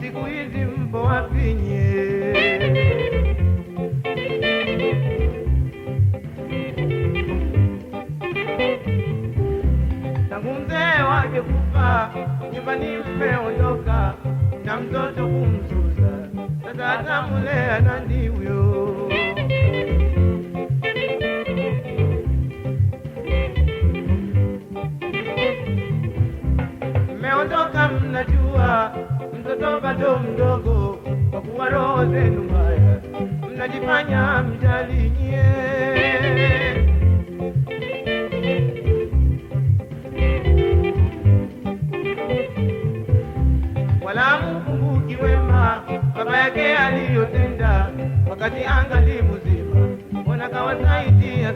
Siku hizi mpo wapi nyie? Nyumbani mmeondoka na mtoto kumsusa, sasa atamulea nani huyo? Mmeondoka mnajua mtoto bado mdogo, kwa kuwa roho zenu mbaya, mnajifanya mjali nyie. Wala mkumbuki wema baba yake aliyotenda wakati angali mzima, mbona kawasaidia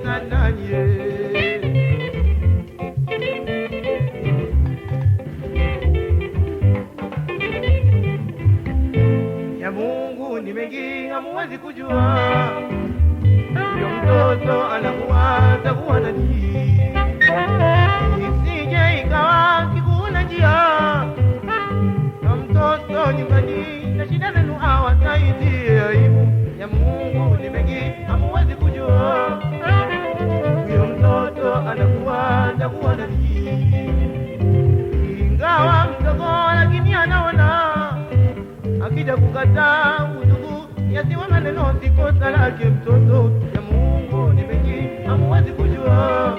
ya Mungu ni mengi, hamuwezi kujua. yo mtoto anakuwa takuwa nani, isije ikawa kikuna njia akija kukataa udugu yasiwe maneno si lake mtoto ya Mungu ni mengi hamuwezi kujua.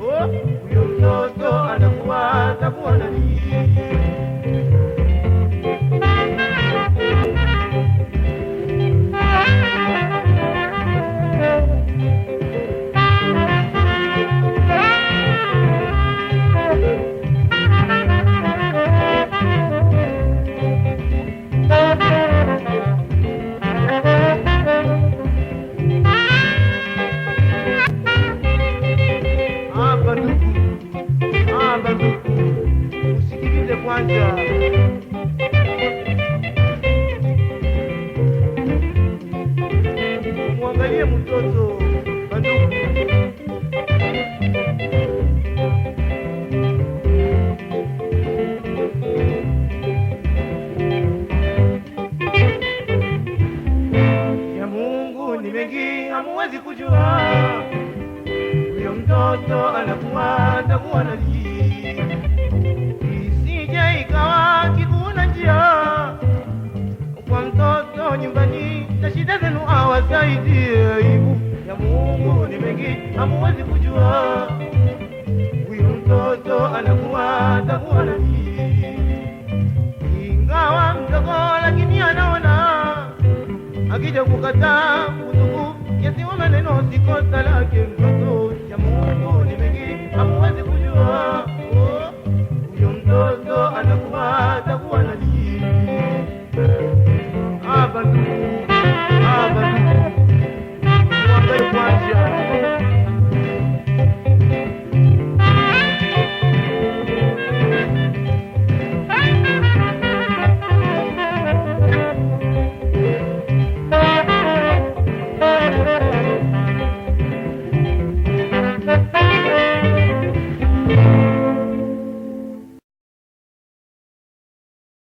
Oh, huyo mtoto anakuwa atakuwa nani hapa mwangalie ni kujua. Huyo mtoto anakuwa atakuwa na isije zenu awasaidie. Aibu. Ya Mungu ni mengi, hamuwezi kujua. Huyu mtoto anakuwa atakuwa nani, ingawa mdogo, lakini anaona. Akija kukataa utuku yasiwa maneno si lake mtoto